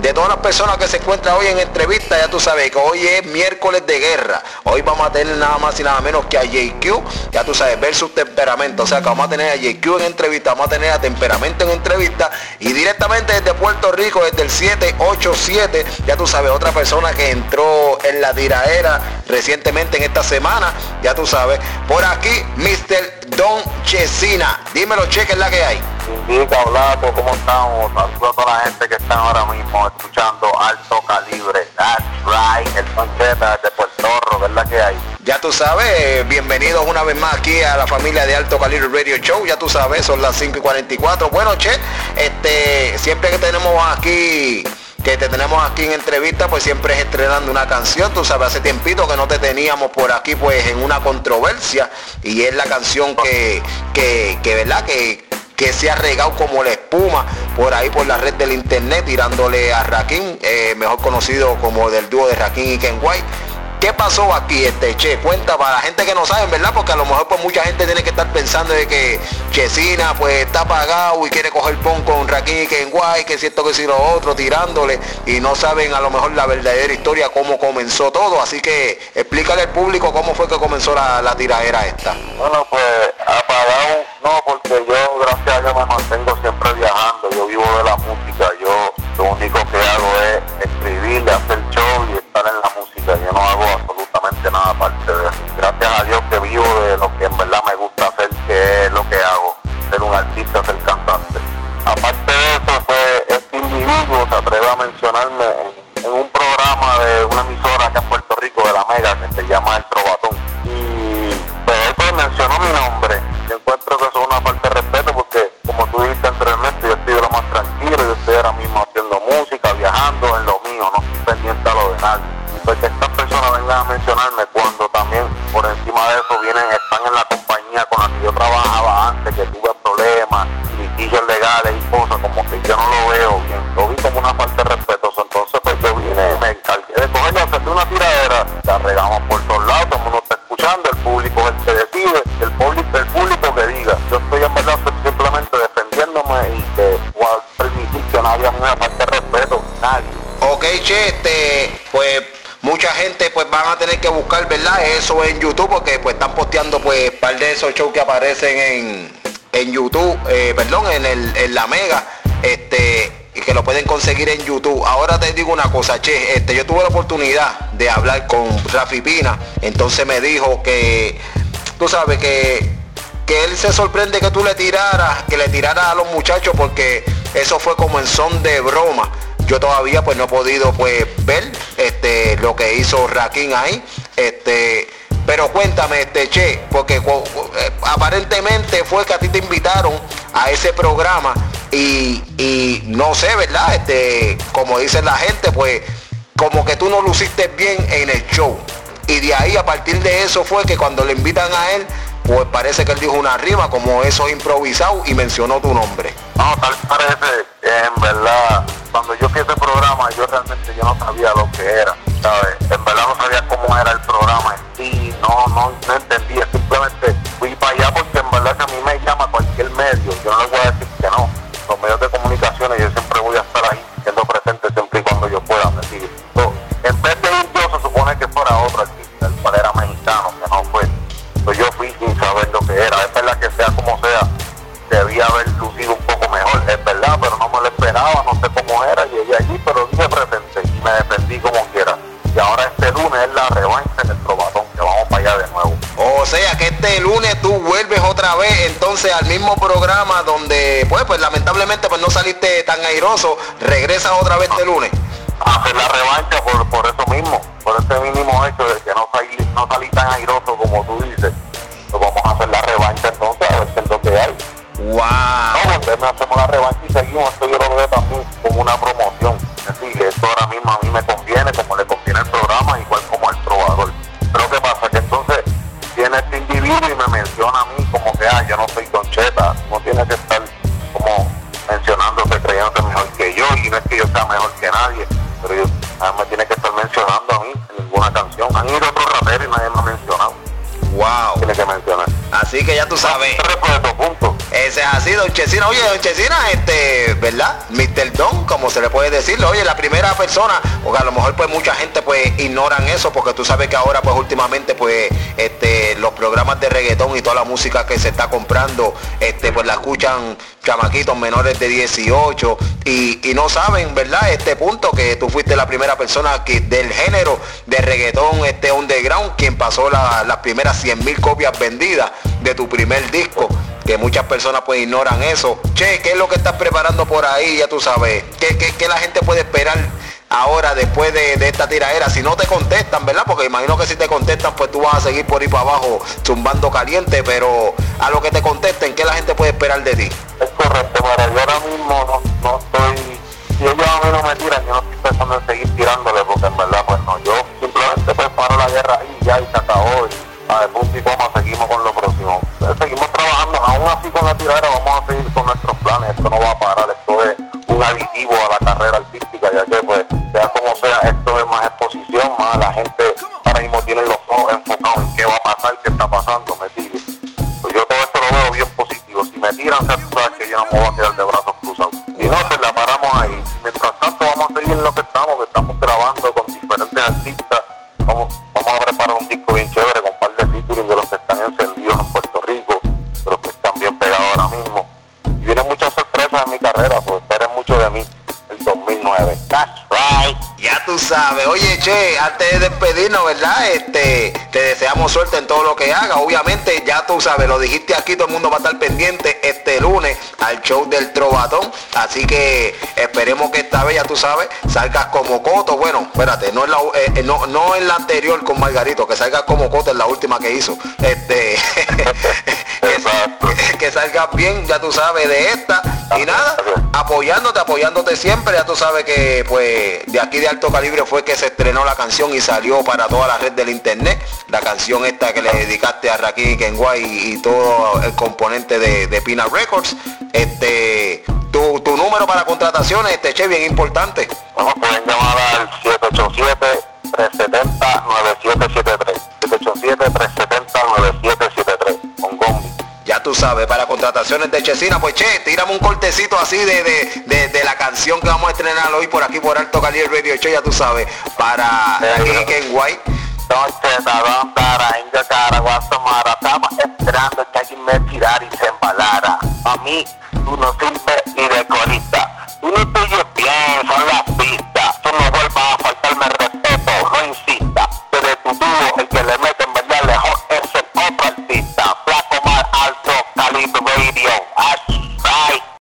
de todas las personas que se encuentran hoy en entrevista, ya tú sabes que hoy es miércoles de guerra. Hoy vamos a tener nada más y nada menos que a JQ, ya tú sabes, ver su temperamento. O sea que vamos a tener a JQ en entrevista, vamos a tener a temperamento en entrevista y directamente desde Puerto Rico, desde el 787, ya tú sabes, otra persona que entró en la tiraera recientemente en esta semana, ya tú sabes, por aquí, Mr. Don Chesina. Dímelo, cheque, la que hay. Indica, Blaco, ¿cómo estamos? Saludos a toda la gente que está ahora mismo escuchando Alto Calibre. That's right, el Pancheta de Puerto la que hay. Ya tú sabes, bienvenidos una vez más aquí a la familia de Alto Calibre Radio Show. Ya tú sabes, son las 5 y 44. Bueno, che, este, siempre que tenemos aquí que te tenemos aquí en entrevista, pues siempre es estrenando una canción. Tú sabes, hace tiempito que no te teníamos por aquí, pues en una controversia. Y es la canción que, que, que ¿verdad? Que, que se ha regado como la espuma por ahí por la red del internet tirándole a Raquín, eh, mejor conocido como del dúo de Raquín y Ken. ¿Qué pasó aquí, este Che? Cuenta para la gente que no sabe, ¿verdad? Porque a lo mejor pues mucha gente tiene que estar pensando de que Chesina pues está apagado y quiere coger pon con Raquín y Ken que siento que si lo otro, tirándole y no saben a lo mejor la verdadera historia, cómo comenzó todo. Así que explícale al público cómo fue que comenzó la, la tiradera esta. Bueno, pues apagado no, yo gracias a Dios me mantengo siempre viajando, yo vivo de la música, yo mismo haciendo música, viajando en lo mío, no estoy pendiente a lo de nadie. Y pues que estas personas vengan a mencionarme cuando también por encima de eso vienen, están en la compañía con la que yo trabajaba antes, que tuve problemas, litigios legales y cosas, como que yo no lo veo Ok, che, este, pues mucha gente pues van a tener que buscar, ¿verdad? Eso en YouTube porque pues están posteando pues un par de esos shows que aparecen en, en YouTube, eh, perdón, en, el, en la Mega, este, y que lo pueden conseguir en YouTube. Ahora te digo una cosa, che, este, yo tuve la oportunidad de hablar con Rafi Pina, entonces me dijo que, tú sabes que que él se sorprende que tú le tiraras, que le tiraras a los muchachos porque eso fue como en son de broma. Yo todavía pues no he podido pues ver este lo que hizo Raquín ahí. Este, pero cuéntame, este che, porque eh, aparentemente fue que a ti te invitaron a ese programa y, y no sé, ¿verdad? Este, como dice la gente, pues como que tú no luciste bien en el show. Y de ahí a partir de eso fue que cuando le invitan a él, pues parece que él dijo una rima como eso improvisado y mencionó tu nombre. No, tal parece en verdad, cuando yo fui a programa, yo realmente yo no sabía lo que era, ¿sabes? En verdad no sabía cómo era el programa en sí, no, no, no entendía, entonces al mismo programa donde pues pues lamentablemente pues no saliste tan airoso, regresas otra vez este lunes. Hacer la revancha por, por eso mismo, por ese mínimo hecho de que no salí, no salí tan airoso como tú dices. Pues vamos a hacer la revancha entonces, a ver qué es lo que hay. Wow. No, entonces hacemos la revancha y seguimos. Esto yo lo veo también como una promoción. Es decir, esto ahora mismo a mí mejor que yo. Y no es que yo sea mejor que nadie. Pero yo, ah, me tiene que estar mencionando a mí en ninguna canción. Han ido otros raperos y nadie me ha mencionado. Wow. Tiene que mencionar. Así que ya tú sabes. Ese ha sido Don Chesina. Oye, Don Chesina, este, ¿verdad? Mr. Don, como se le puede decir. Oye, la primera persona, porque a lo mejor pues mucha gente pues ignoran eso, porque tú sabes que ahora pues últimamente pues este, los programas de reggaetón y toda la música que se está comprando, este, pues la escuchan chamaquitos menores de 18 y, no saben, ¿verdad? Este punto que tú fuiste la primera persona que del género de reggaetón este underground quien pasó las primeras 100 mil copias vendidas de tu primer disco que muchas personas pues ignoran eso. Che, ¿qué es lo que estás preparando por ahí? Ya tú sabes. ¿Qué, qué, la gente puede esperar ahora después de, esta tiradera? Si no te contestan, ¿verdad? Porque imagino que si te contestan, pues tú vas a seguir por ahí para abajo zumbando caliente, pero a lo que te contesten, ¿qué la gente puede esperar de ti? Es correcto, pero yo ahora mismo la gente ahora mismo tiene los ojos enfocados en qué va a pasar, qué está pasando, ¿me entiendes? Pues yo todo esto lo veo bien positivo, si me tiran, sabes que yo no me voy a quedar de brazos cruzados. Y no, pues la paramos ahí. Mientras tanto vamos a seguir en lo que estamos, que estamos grabando con diferentes artistas, vamos, vamos a preparar un disco bien chévere con un par de títulos de los que están encendidos en Puerto Rico, de los que están bien pegados ahora mismo. Y vienen muchas sorpresas en mi carrera, pues tú sabes, oye Che, antes de despedirnos, ¿verdad? Este, te deseamos suerte en todo lo que hagas. Obviamente, ya tú sabes, lo dijiste aquí, todo el mundo va a estar pendiente este lunes al show del Trovatón. Así que esperemos que esta vez, ya tú sabes, salgas como Coto. Bueno, espérate, no en la, eh, no, no en la anterior con Margarito, que salgas como Coto en la última que hizo. Este, que, que salgas bien, ya tú sabes, de esta. Y nada, apoyándote, apoyándote siempre. Ya tú sabes que pues de aquí de alto calibre fue que se estrenó la canción y salió para toda la red del internet. La canción esta que le dedicaste a Rakim Kenway y, y todo el componente de, de Pina Records. Este, tu, tu número para contrataciones, este che, bien importante. Vamos, pueden llamar al 787-370-9773. 787-370-9773. Tú sabes, para contrataciones de Chesina, pues che, tirame un cortecito así de, de, de, la canción que vamos a estrenar hoy por aquí por Alto Calibre Radio Show, ya tú sabes, para aquí en Guay. Entonces, ¿a Inga cara, Guasamara, estaba esperando que alguien me tirara y se embalara. A mí, tú no sirves